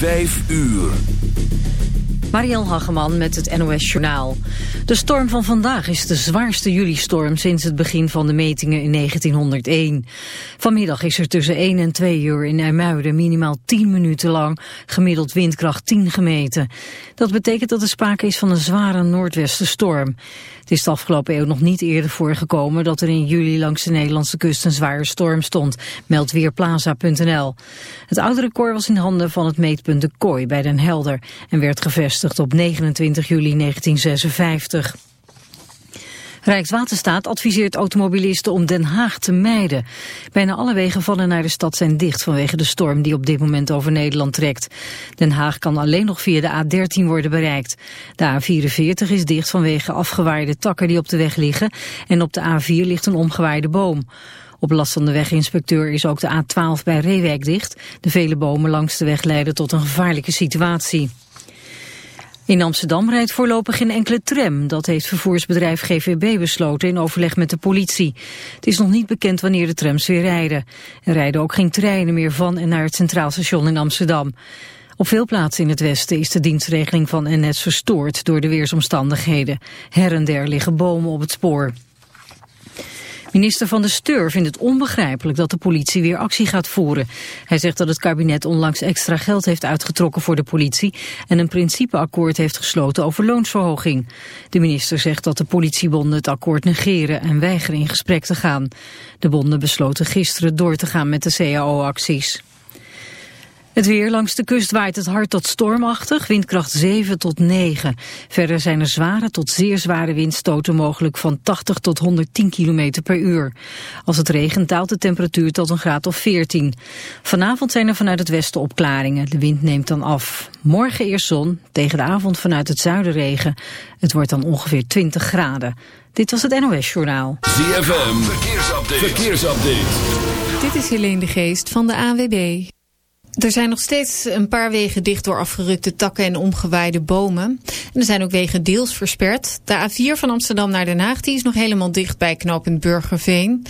Vijf uur. Mariel Hageman met het NOS Journaal. De storm van vandaag is de zwaarste juli-storm sinds het begin van de metingen in 1901. Vanmiddag is er tussen 1 en 2 uur in IJmuiden minimaal 10 minuten lang gemiddeld windkracht 10 gemeten. Dat betekent dat er sprake is van een zware noordwestenstorm. Het is de afgelopen eeuw nog niet eerder voorgekomen dat er in juli langs de Nederlandse kust een zware storm stond, meldt weerplaza.nl. Het oude record was in handen van het meetpunt de Kooi bij Den Helder en werd gevestigd op 29 juli 1956. Rijkswaterstaat adviseert automobilisten om Den Haag te mijden. Bijna alle wegen vallen naar de stad zijn dicht vanwege de storm die op dit moment over Nederland trekt. Den Haag kan alleen nog via de A13 worden bereikt. De A44 is dicht vanwege afgewaaide takken die op de weg liggen en op de A4 ligt een omgewaaide boom. Op last van de weginspecteur is ook de A12 bij Reewijk dicht. De vele bomen langs de weg leiden tot een gevaarlijke situatie. In Amsterdam rijdt voorlopig geen enkele tram. Dat heeft vervoersbedrijf GVB besloten in overleg met de politie. Het is nog niet bekend wanneer de trams weer rijden. Er rijden ook geen treinen meer van en naar het Centraal Station in Amsterdam. Op veel plaatsen in het westen is de dienstregeling van NS verstoord door de weersomstandigheden. Her en der liggen bomen op het spoor. Minister van de Steur vindt het onbegrijpelijk dat de politie weer actie gaat voeren. Hij zegt dat het kabinet onlangs extra geld heeft uitgetrokken voor de politie en een principeakkoord heeft gesloten over loonsverhoging. De minister zegt dat de politiebonden het akkoord negeren en weigeren in gesprek te gaan. De bonden besloten gisteren door te gaan met de CAO-acties. Het weer langs de kust waait het hard tot stormachtig, windkracht 7 tot 9. Verder zijn er zware tot zeer zware windstoten mogelijk van 80 tot 110 km per uur. Als het regent daalt de temperatuur tot een graad of 14. Vanavond zijn er vanuit het westen opklaringen. De wind neemt dan af. Morgen eerst zon, tegen de avond vanuit het zuiden regen. Het wordt dan ongeveer 20 graden. Dit was het NOS Journaal. ZFM, verkeersupdate. verkeersupdate. Dit is Helene de Geest van de AWB. Er zijn nog steeds een paar wegen dicht door afgerukte takken en omgewaaide bomen. En er zijn ook wegen deels versperd. De A4 van Amsterdam naar Den Haag die is nog helemaal dicht bij knooppunt Burgerveen.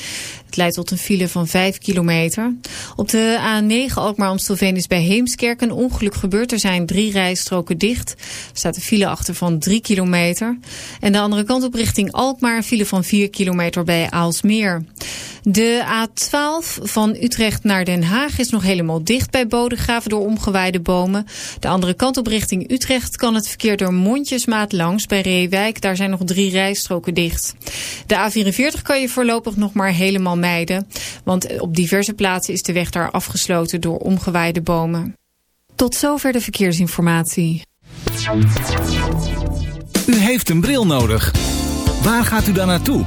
Leidt tot een file van 5 kilometer. Op de A9 Alkmaar-Amstelveen is bij Heemskerk een ongeluk gebeurd. Er zijn drie rijstroken dicht. Er staat een file achter van 3 kilometer. En de andere kant op richting Alkmaar een file van 4 kilometer bij Aalsmeer. De A12 van Utrecht naar Den Haag is nog helemaal dicht bij Bodegraven door omgewaaide bomen. De andere kant op richting Utrecht kan het verkeer door mondjesmaat langs bij Reewijk. Daar zijn nog drie rijstroken dicht. De A44 kan je voorlopig nog maar helemaal Want op diverse plaatsen is de weg daar afgesloten door omgewaaide bomen. Tot zover de verkeersinformatie. U heeft een bril nodig. Waar gaat u dan naartoe?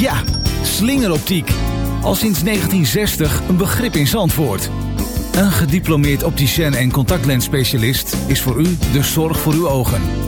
Ja, slingeroptiek. Al sinds 1960 een begrip in Zandvoort. Een gediplomeerd opticien en contactlensspecialist is voor u de zorg voor uw ogen.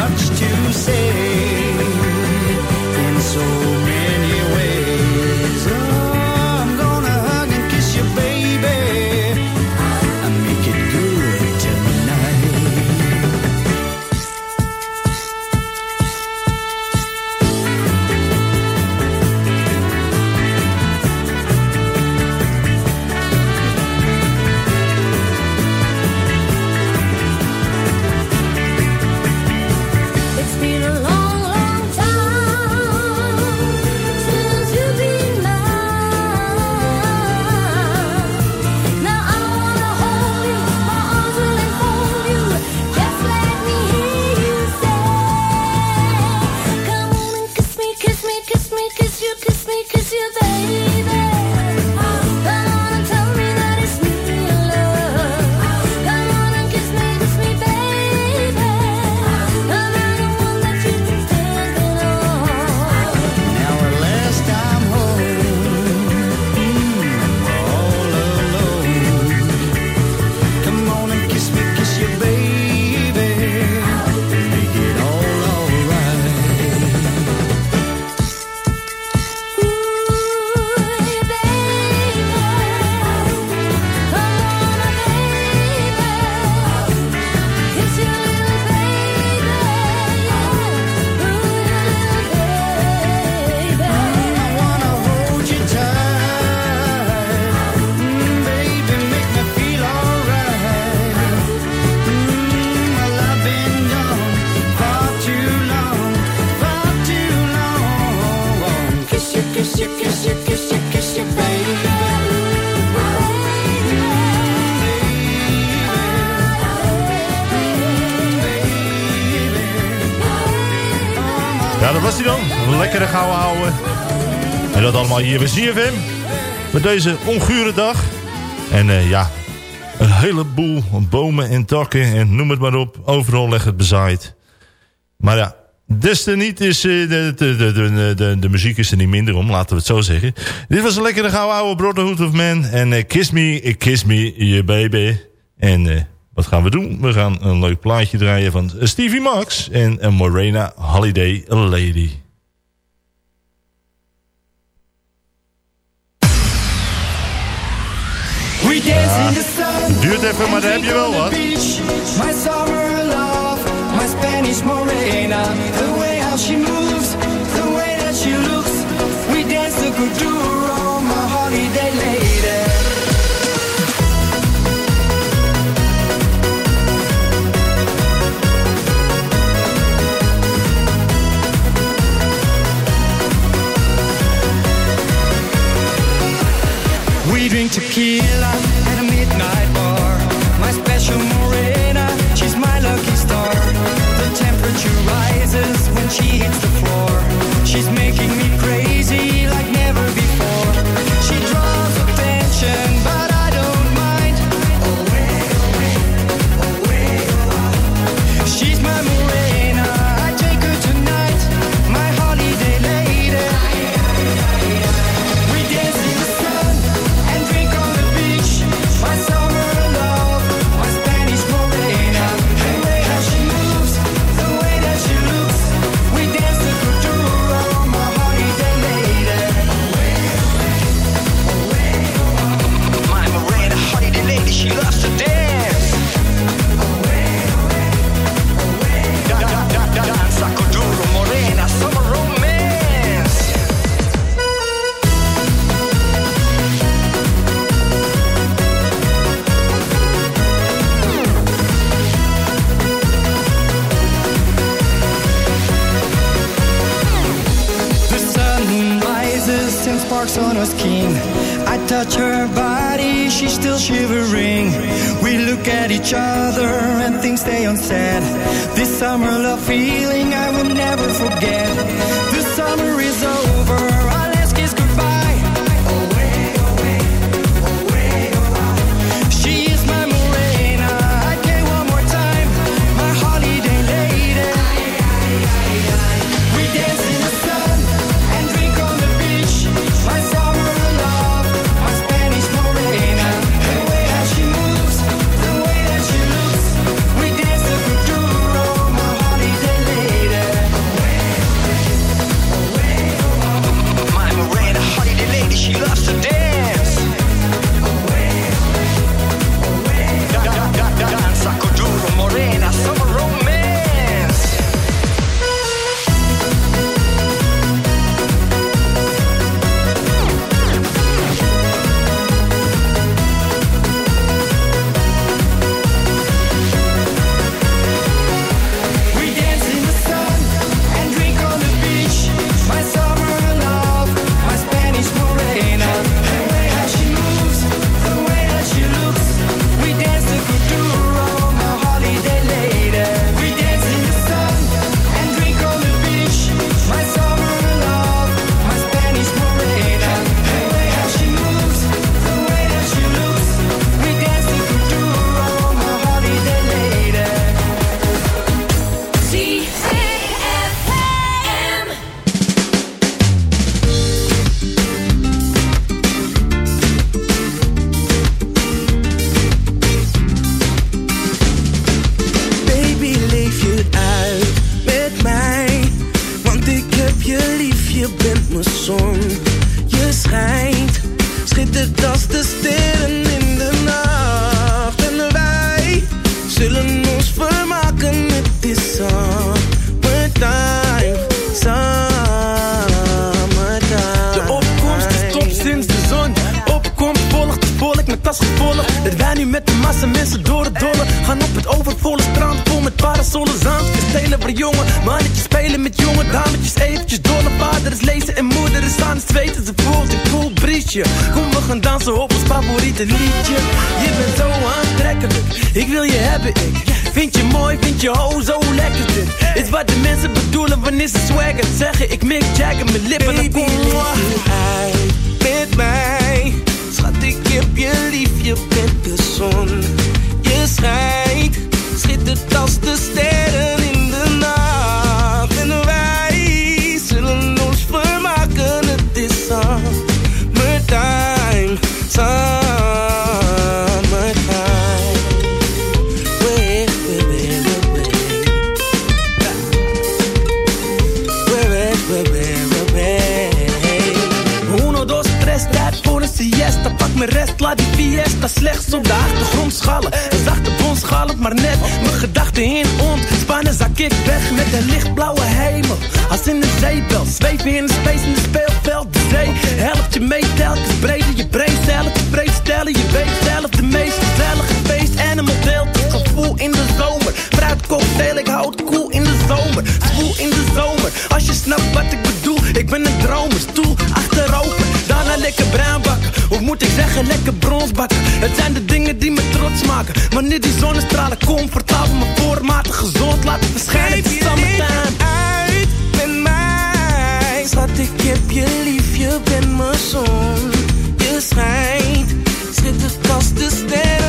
much to say. Hier bij CFM. Met deze ongure dag. En uh, ja, een heleboel bomen en takken en noem het maar op. Overal leg het bezaaid. Maar ja, des te niet is uh, de, de, de, de, de, muziek is er niet minder om, laten we het zo zeggen. Dit was een lekkere gouden oude Brotherhood of Man. En uh, Kiss Me, Kiss Me, je baby. En wat gaan we doen? We gaan een leuk plaatje draaien van Stevie Max en Morena Holiday Lady. Ja, duurt even, maar daar heb je wel wat. Spanish morena, the way how she moves, the way that she looks. We dance the kuduro, my holiday lady. We drink tequila cheats the floor. Mijn rest, laat die fiesta slechts op de achtergrond schallen. Een zachte bons galmt maar net Mijn gedachten in ontspannen Zak ik weg met een lichtblauwe hemel. Als in een zeebel Zweven in de space in het speelveld. De zee helpt je mee telkens breder Je brein stellen, te breed stellen Je weet zelf de meest gezellige feest. Animal deelt het gevoel in de zomer. Fruit cocktail, ik houd cool in de zomer. Zwoel in de zomer. Als je snapt wat ik bedoel Ik ben een dromer, stoel achterover Daarna lekker bruin bakken moet ik zeggen lekker brons bakken. Het zijn de dingen die me trots maken. Wanneer die zonnestralen comfortabel Mijn voormatig gezond laten verschijnen. Het is summertime uit met mij. Schat, ik heb je lief, je bent mijn zon. Je schijnt, schittert als de sterren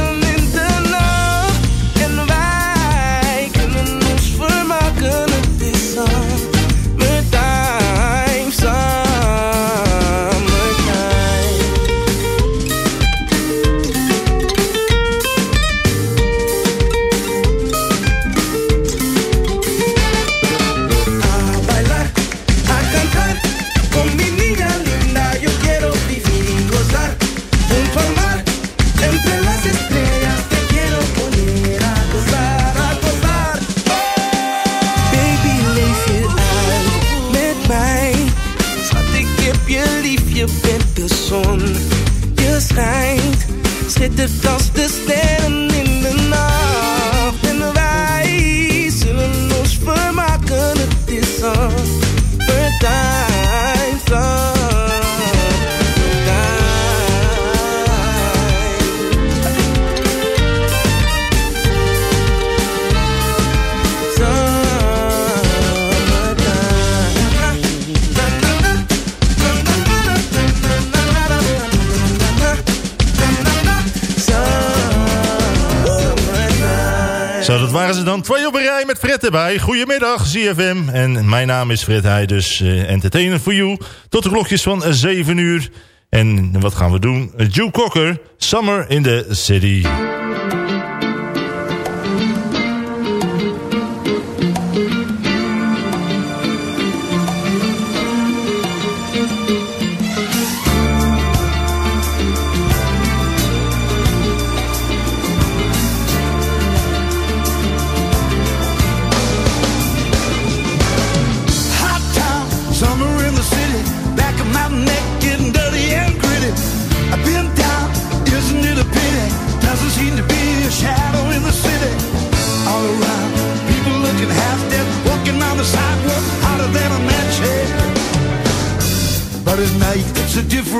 waren ze dan. Twee op een rij met Fred erbij. Goedemiddag, ZFM. En mijn naam is Fred Heij, dus uh, entertainer voor you. Tot de klokjes van 7 uur. En wat gaan we doen? Joe Cocker, Summer in the City.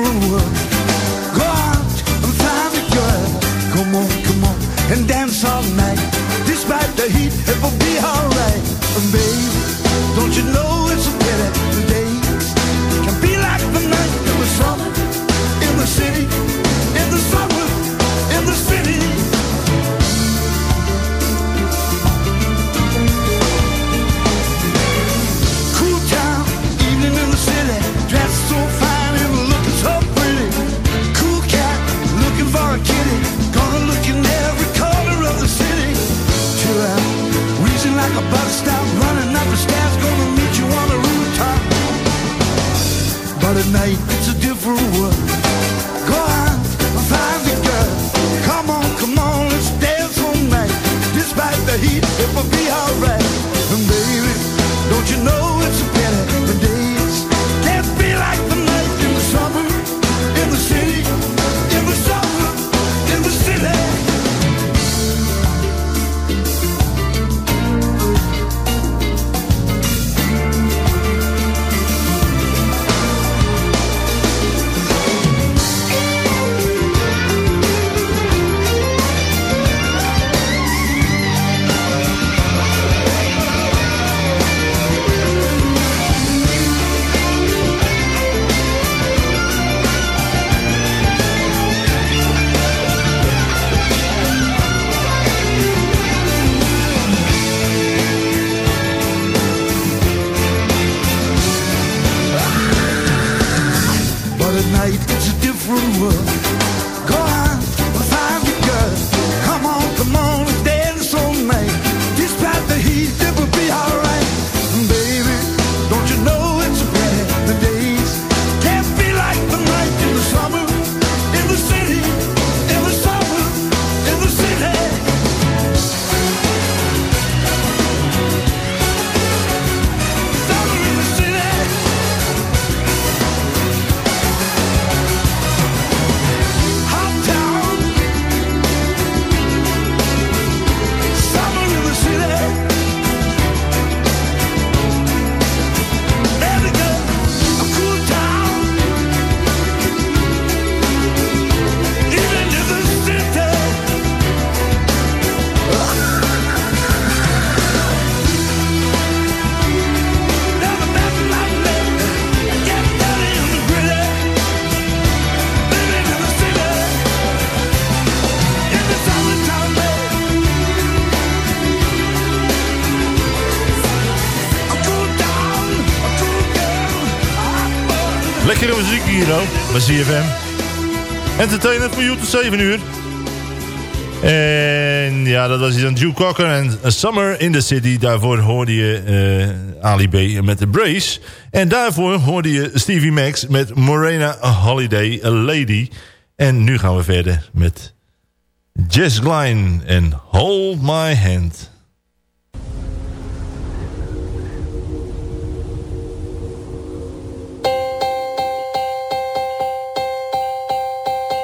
A. Go out and find a girl. Come on, come on, and dance all night. Despite the heat, it will be alright. And baby, don't you know it's a pity like a bus stop, running up the stairs, gonna meet you on the rooftop. But at night. Giro bij Entertainment van tot 7 uur. En ja, dat was dan Duke Cocker en Summer in the City. Daarvoor hoorde je uh, Ali B met The Brace. En daarvoor hoorde je Stevie Max met Morena Holiday A Lady. En nu gaan we verder met Jess Gline en Hold My Hand.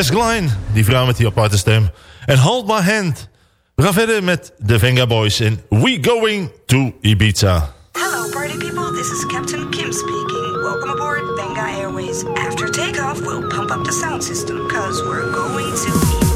Jess Klein, die vrouw met die aparte stem. En Hold My Hand. We gaan verder met de Venga Boys en We Going to Ibiza. Hello, party people. This is Captain Kim speaking. Welcome aboard Benga Airways. After takeoff, we'll pump up the sound system because we're going to Ibiza.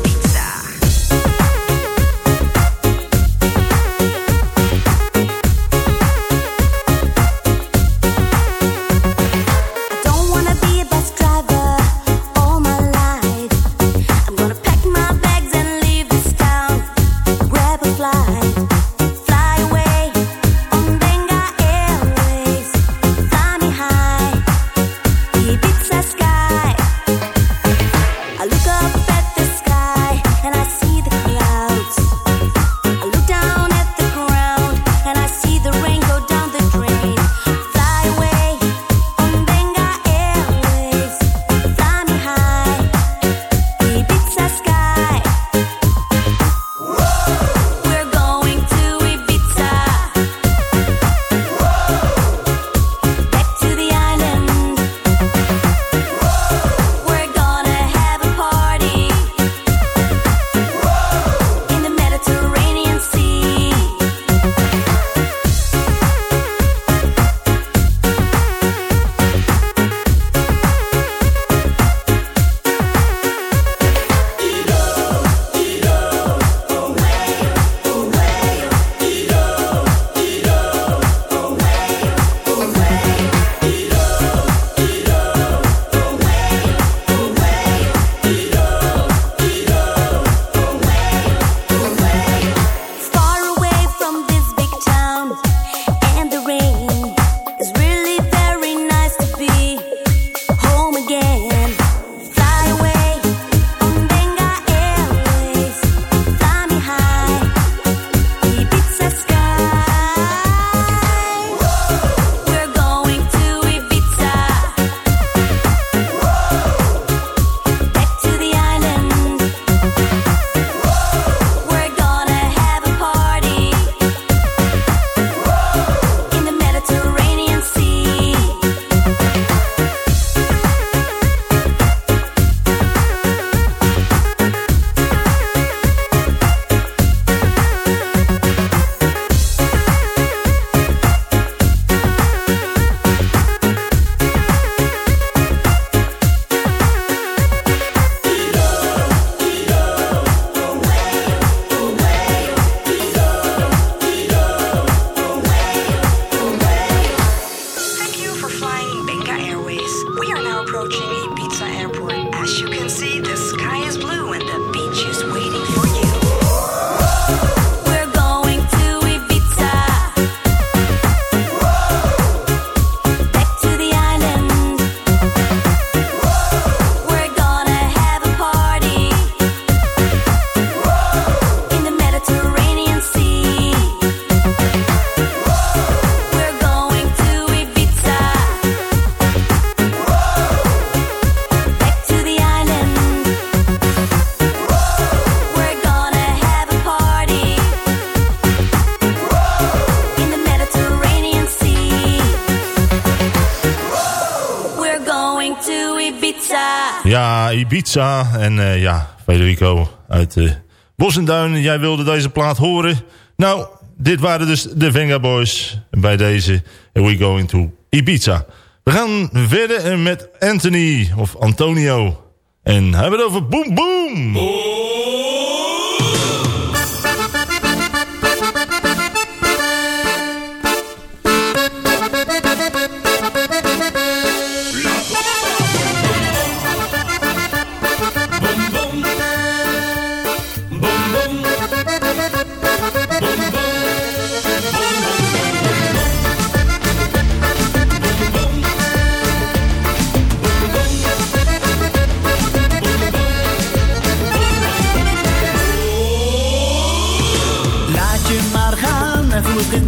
Ibiza en eh, ja, Federico uit uh, Bos en Duin. Jij wilde deze plaat horen. Nou, dit waren dus de Venga Boys bij deze We Going to Ibiza. We gaan verder met Anthony of Antonio. En hebben het over Boom Boom.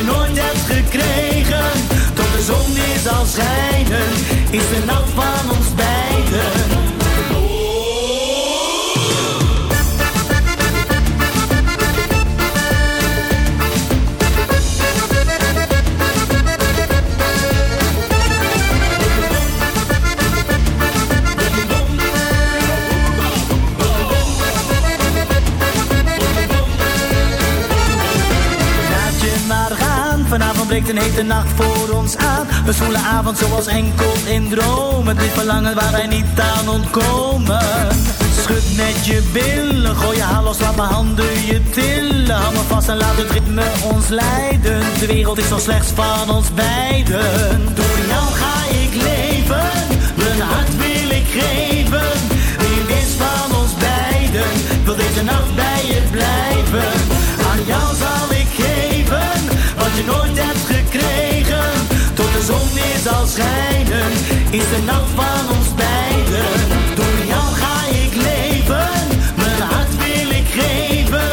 je nooit hebt gekregen. Tot de zon weer zal schijnen, is de nacht van ons beiden. Breekt een hete nacht voor ons aan. Een zwoele avond zoals enkel in dromen. Dit verlangen waar wij niet aan ontkomen. Schud met je billen, gooi je haar los, laat mijn handen je tillen. Hou me vast en laat het ritme ons leiden. De wereld is nog slechts van ons beiden. Door jou ga ik leven, mijn hart wil ik geven. Wie wist van ons beiden, wil deze nacht bij je blijven. Aan jou zal ik geven, je nooit hebt gekregen. Tot de zon weer zal schijnen, is de nacht van ons beiden. Door jou ga ik leven, mijn hart wil ik geven.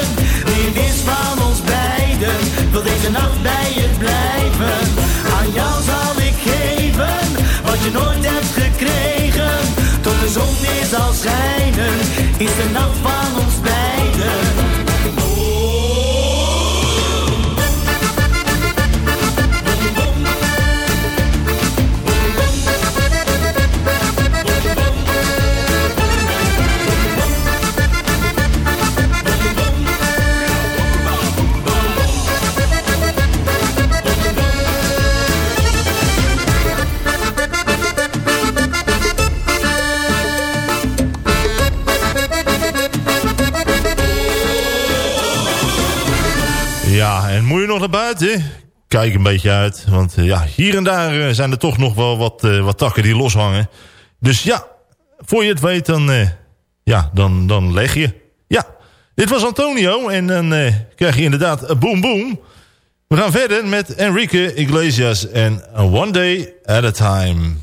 Wie wist van ons beiden, wil deze nacht bij je blijven. Aan jou zal ik geven, wat je nooit hebt gekregen. Tot de zon weer zal schijnen, is de nacht van ons beiden. Kijk een beetje uit, want eh, ja, hier en daar eh, zijn er toch nog wel wat, eh, wat takken die loshangen. Dus ja, voor je het weet, dan, ja, dan, dan leg je. Ja, dit was Antonio en dan krijg je inderdaad boom boom. We gaan verder met Enrique Iglesias en One Day at a Time.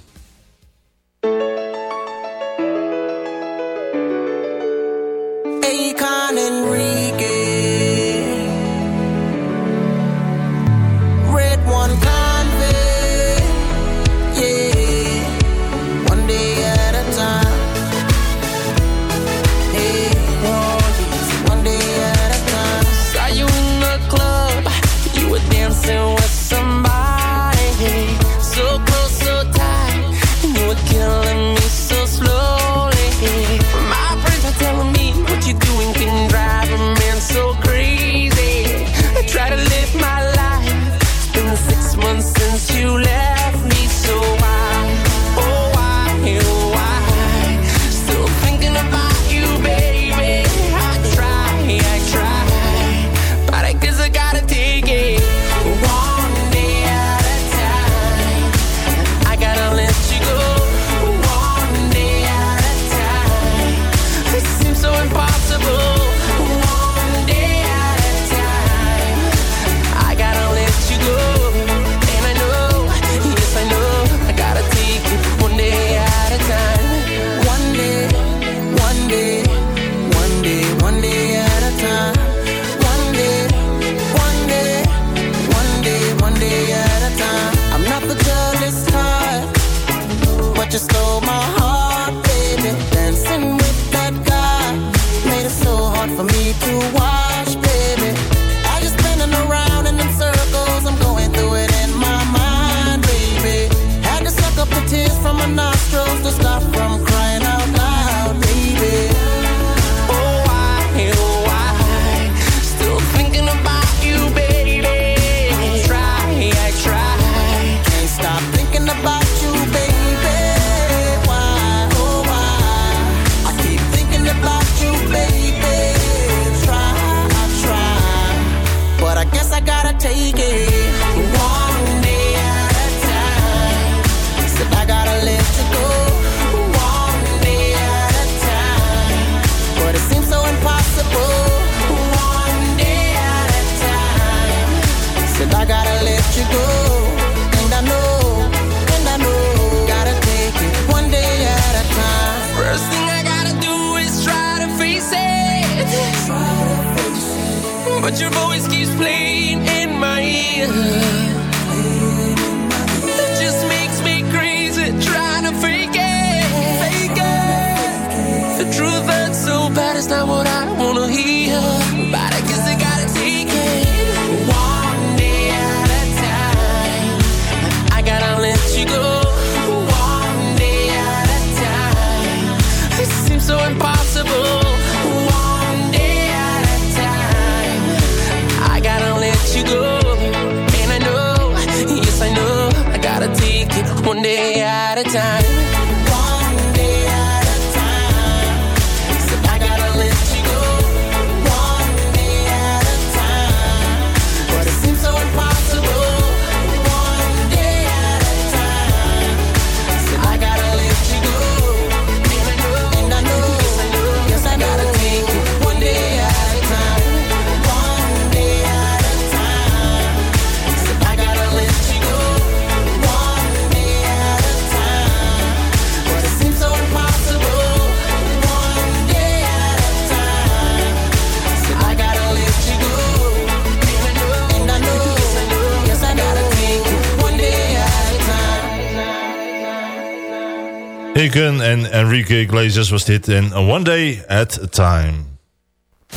Enrique glazers was dit in One Day at a Time.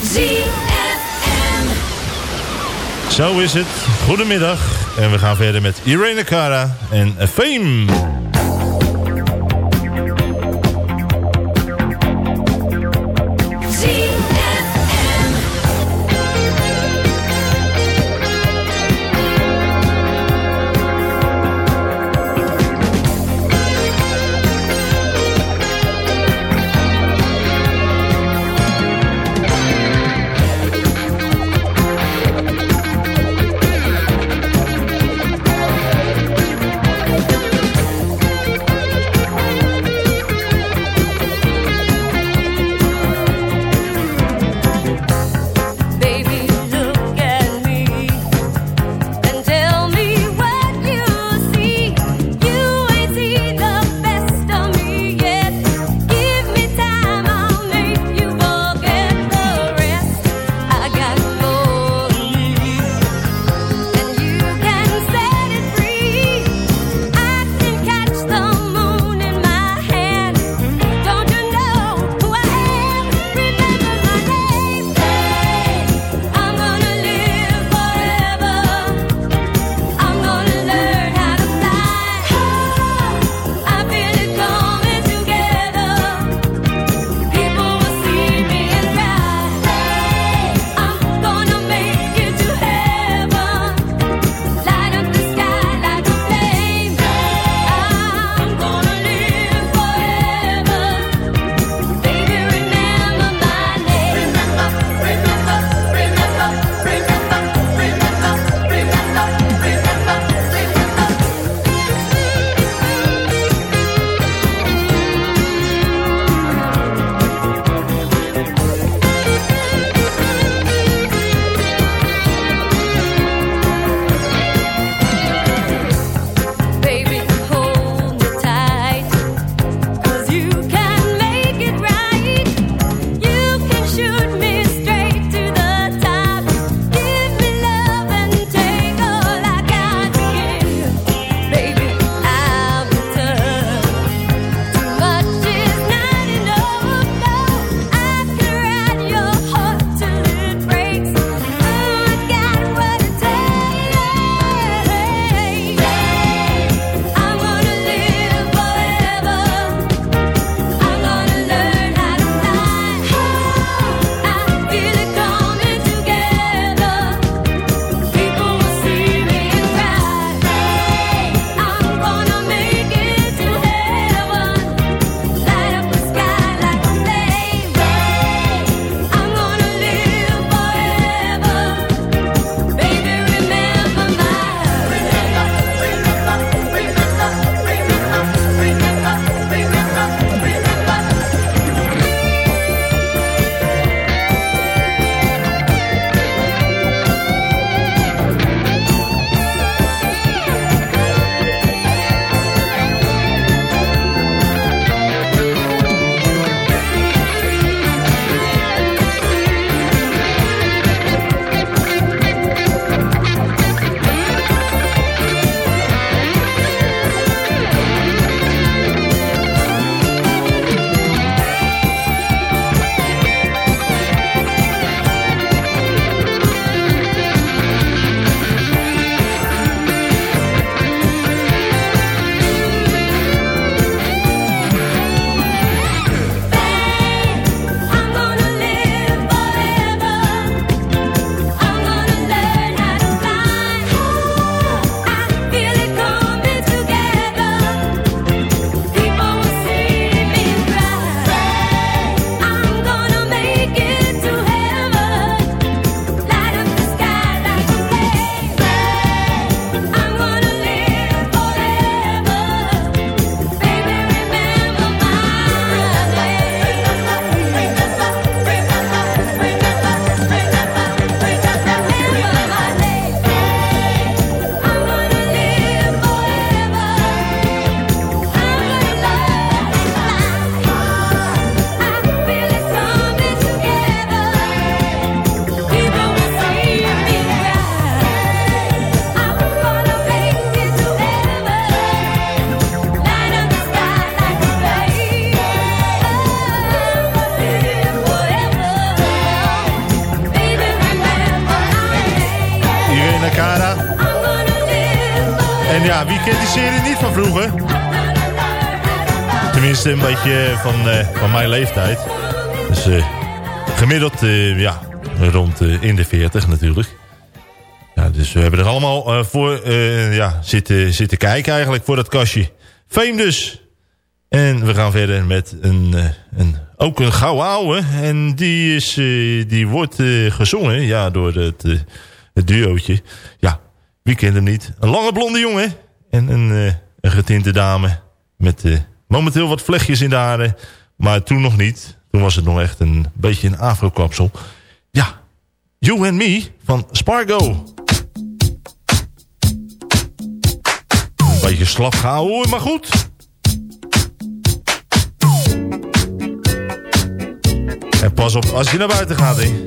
ZFM. Zo is het. Goedemiddag. En we gaan verder met Irene Cara en Fame. een beetje van, eh, van mijn leeftijd. Dus eh, gemiddeld, eh, ja, rond in de 40 natuurlijk. Ja, dus we hebben er allemaal voor ja, zitten, zitten kijken eigenlijk voor dat kastje. Fame dus. En we gaan verder met een, een ook een gouden ouwe. En die, is, die wordt gezongen ja, door het, het duootje. Ja, wie kent hem niet? Een lange blonde jongen en een, een getinte dame met... Momenteel wat vlechtjes in de haren, maar toen nog niet. Toen was het nog echt een beetje een afro-kapsel. Ja, You and Me van Spargo. Beetje slap hoor, maar goed. En pas op als je naar buiten gaat, hè.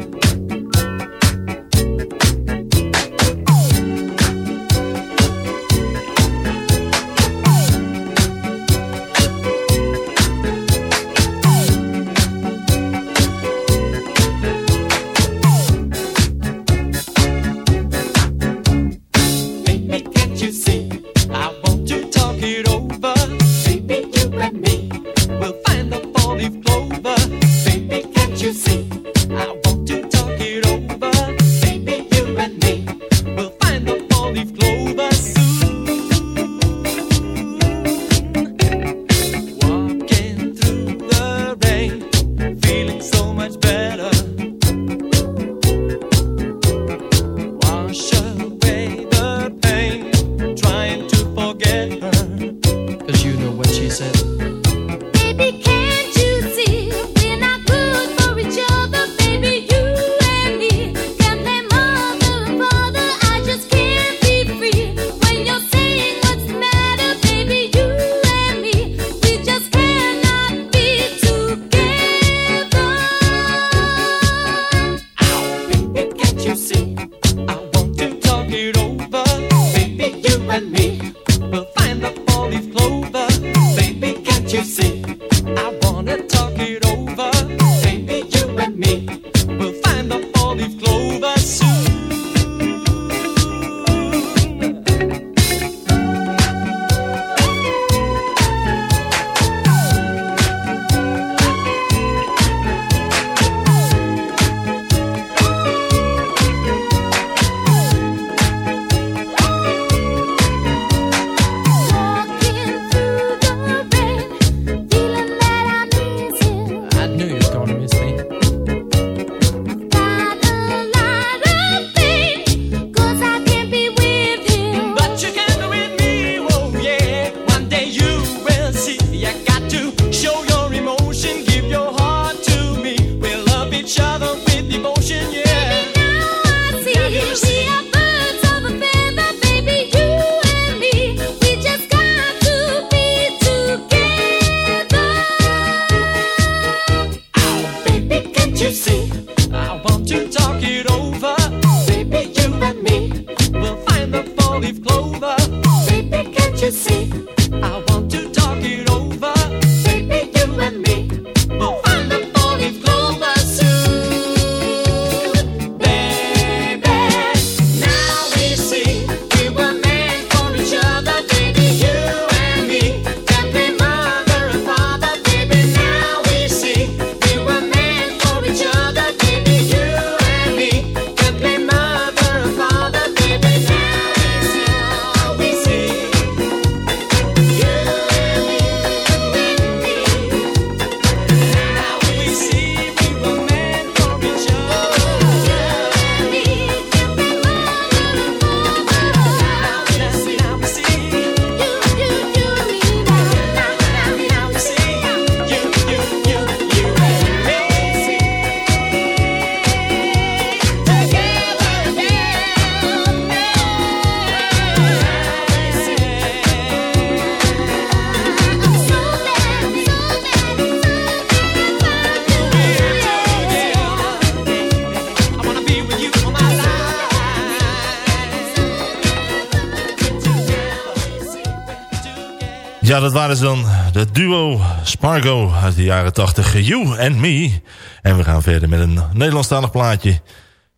Dat waren ze dan. De duo Spargo uit de jaren 80. You and Me. En we gaan verder met een Nederlandstalig plaatje.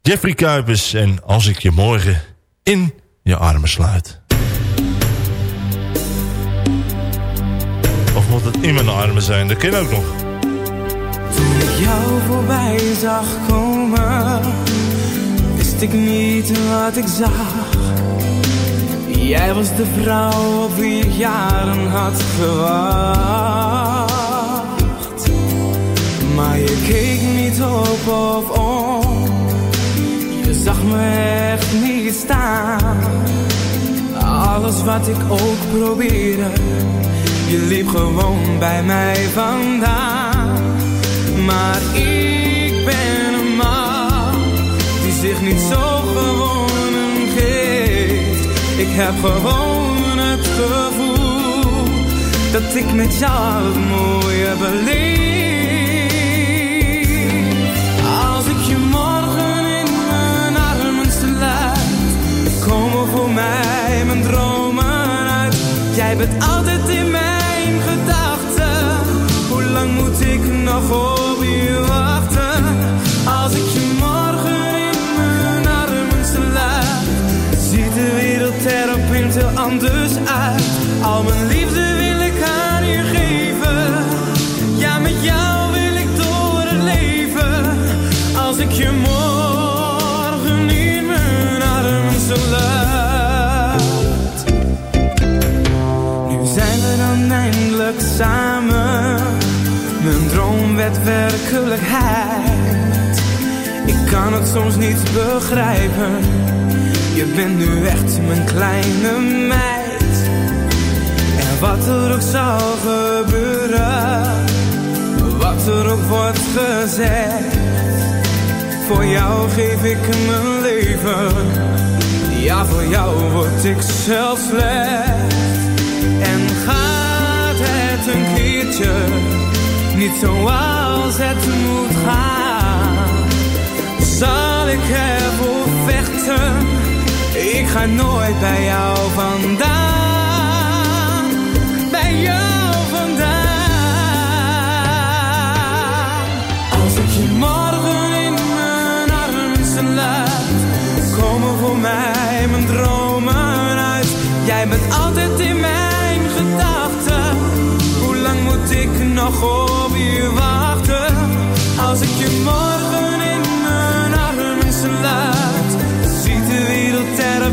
Jeffrey Kuipers en Als ik je morgen in je armen sluit. Of moet het in mijn armen zijn? Dat kan ook nog. Toen ik jou voorbij zag komen, wist ik niet wat ik zag. Jij was de vrouw op wie ik jaren had gewacht. Maar je keek niet op of om, je zag me echt niet staan. Alles wat ik ook probeerde, je liep gewoon bij mij vandaan. Maar ik ben een man die zich niet zo geeft. Ik heb gewoon het gevoel dat ik met jou het mooie beleef. Als ik je morgen in mijn armen sluit, komen voor mij mijn dromen uit. Jij bent altijd in mijn gedachten. Hoe lang moet ik nog op je wachten? Als ik je wereld er anders uit. Al mijn liefde wil ik aan je geven. Ja, met jou wil ik door het leven. Als ik je morgen in mijn armen sluit. Nu zijn we dan eindelijk samen. Mijn droom werd werkelijkheid. Ik kan het soms niet begrijpen. Je bent nu echt mijn kleine meid. En wat er ook zal gebeuren. Wat er ook wordt gezegd. Voor jou geef ik mijn leven. Ja, voor jou word ik zelf slecht. En gaat het een keertje niet zoals het moet gaan, zal ik ervoor vechten. Ik ga nooit bij jou vandaan, bij jou vandaan. Als ik je morgen in mijn armen sluit, komen voor mij mijn dromen uit. Jij bent altijd in mijn gedachten. Hoe lang moet ik nog op je wachten? Als ik je morgen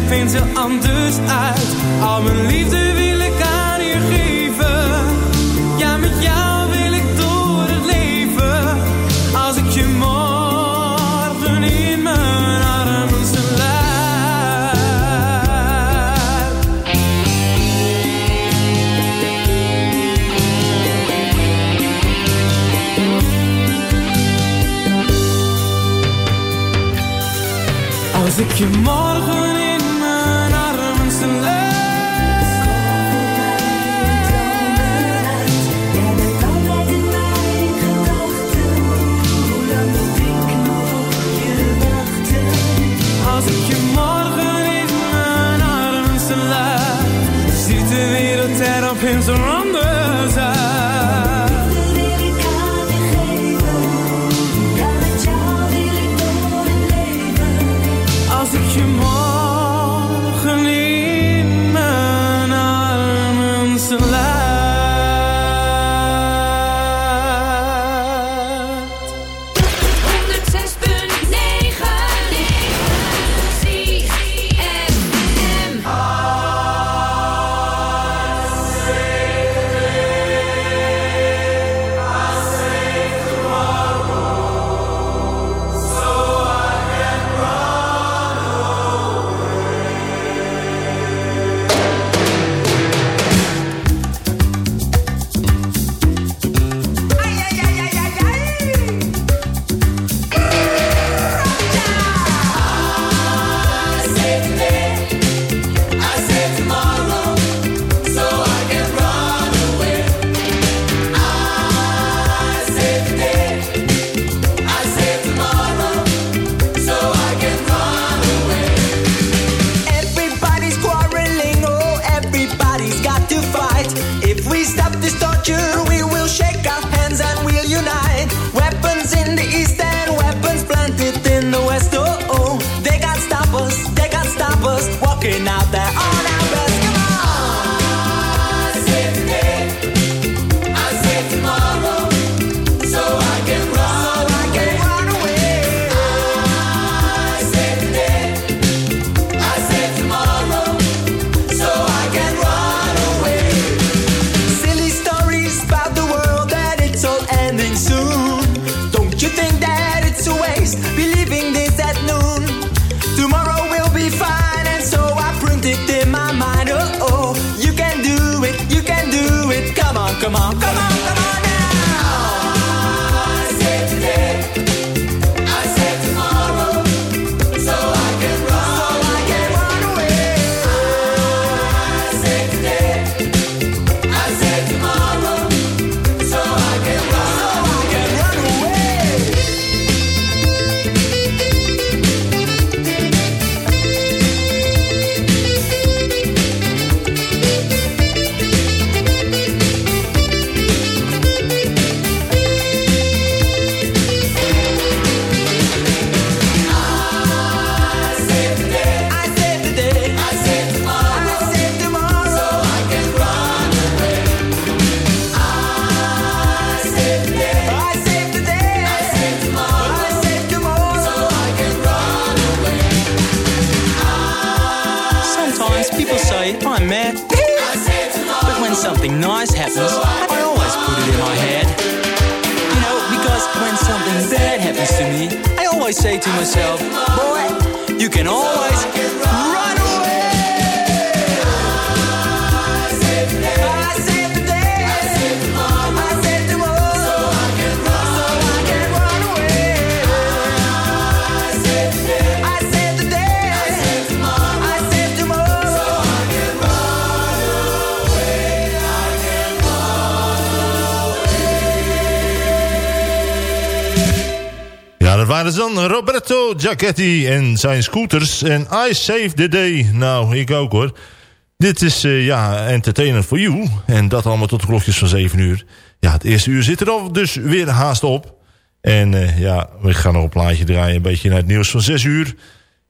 opeens heel anders uit. Al mijn liefde wil ik aan je geven. Ja, met jou wil ik door het leven. Als ik je morgen in mijn armen sluit. Als ik je morgen er Jacketty en zijn scooters. En I Save the Day. Nou, ik ook hoor. Dit is, eh, ja, entertainer for You. En dat allemaal tot de klokjes van 7 uur. Ja, het eerste uur zit er al dus weer haast op. En eh, ja, we gaan nog een plaatje draaien. Een beetje naar het nieuws van 6 uur.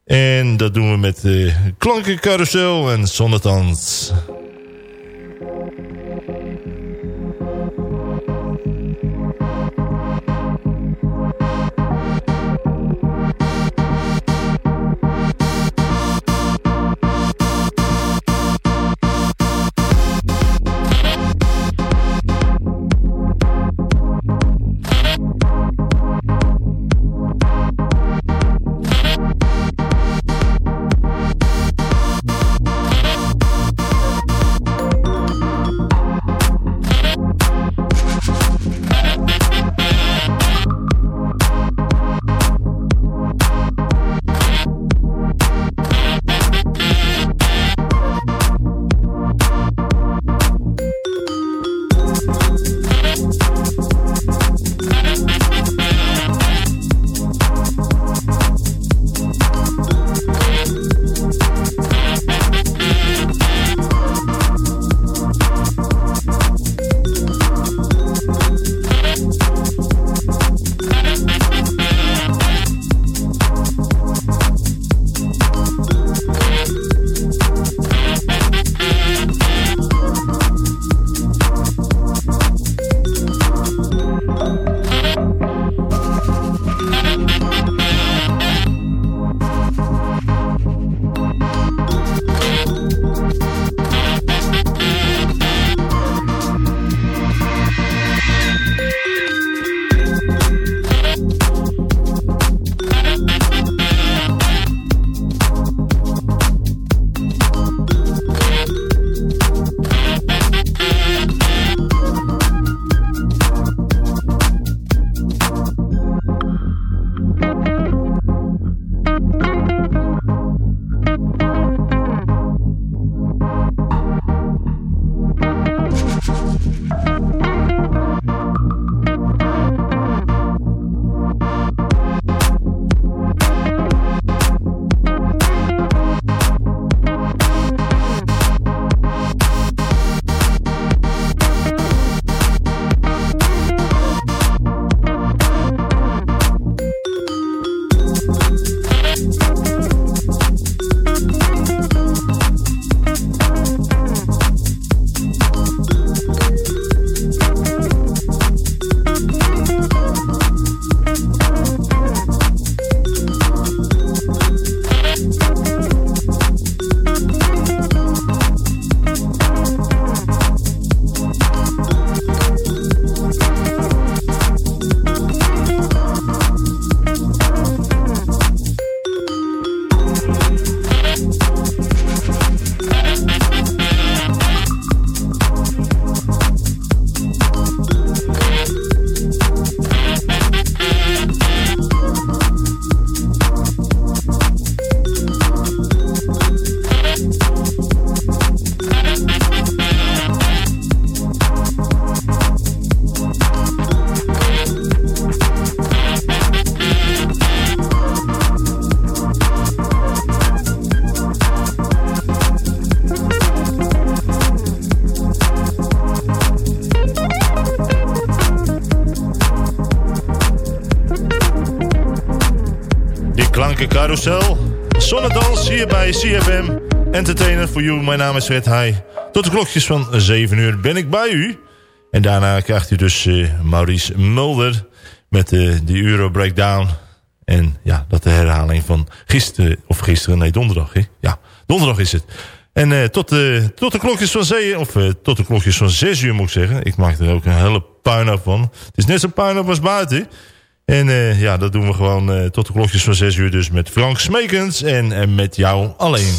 En dat doen we met uh, Klankencarousel en Zonnetand. Entertainer for you. Mijn naam is Fred Heij. Tot de klokjes van 7 uur ben ik bij u. En daarna krijgt u dus eh, Maurice Mulder met eh, de Euro Breakdown. En ja, dat de herhaling van gisteren, of gisteren, nee donderdag. Hè? Ja, donderdag is het. En eh, tot, de, tot de klokjes van zee, of tot de klokjes van 6 uur moet ik zeggen. Ik maak er ook een hele puinhoop van. Het is net zo puinhoop als buiten. En ja, dat doen we gewoon tot de klokjes van 6 uur dus met Frank Smekens en, en met jou alleen.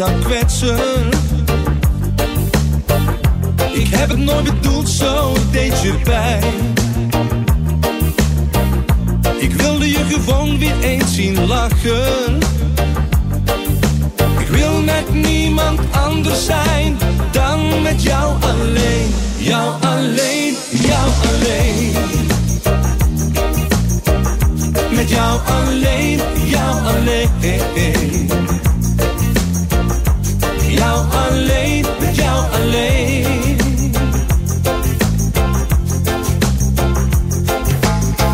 Zou kwetsen. Ik heb het nooit bedoeld, zo deed je pijn. Ik wilde je gewoon weer eens zien lachen. Met niemand anders zijn dan met jou alleen. Jou alleen, jou alleen. Met jou alleen, jou alleen. Jou alleen, met jou alleen.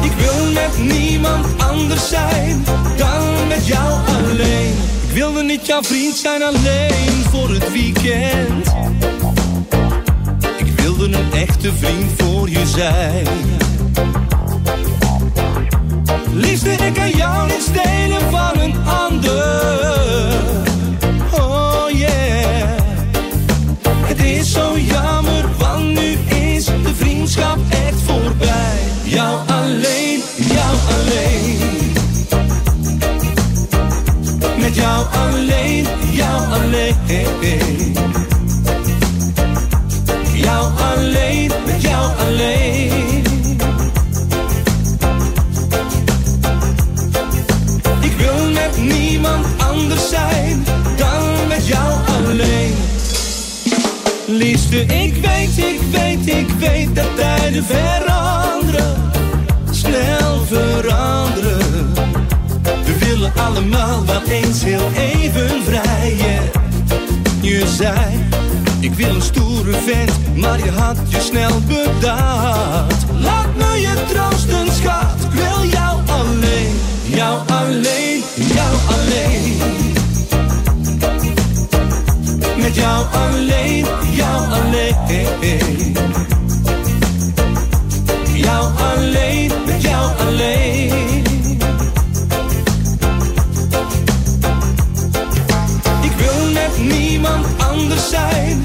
Ik wil met niemand anders zijn dan met jou alleen. Wilde niet jouw vriend zijn alleen voor het weekend. Ik wilde een echte vriend voor je zijn. Liefste, ik kan jou niet stelen van een ander. Jou alleen, jou alleen. Jou alleen, met jou alleen. Ik wil met niemand anders zijn dan met jou alleen. Liefste, ik weet, ik weet, ik weet dat tijden veranderen. Snel veranderen. Allemaal wel eens heel even vrijen. Je zei, ik wil een stoere vent, maar je had je snel bedacht. Laat me je troosten, schat, ik wil jou alleen. Jou alleen, jou alleen. Met jou alleen, jou alleen. Jou alleen, met jou alleen. Anders zijn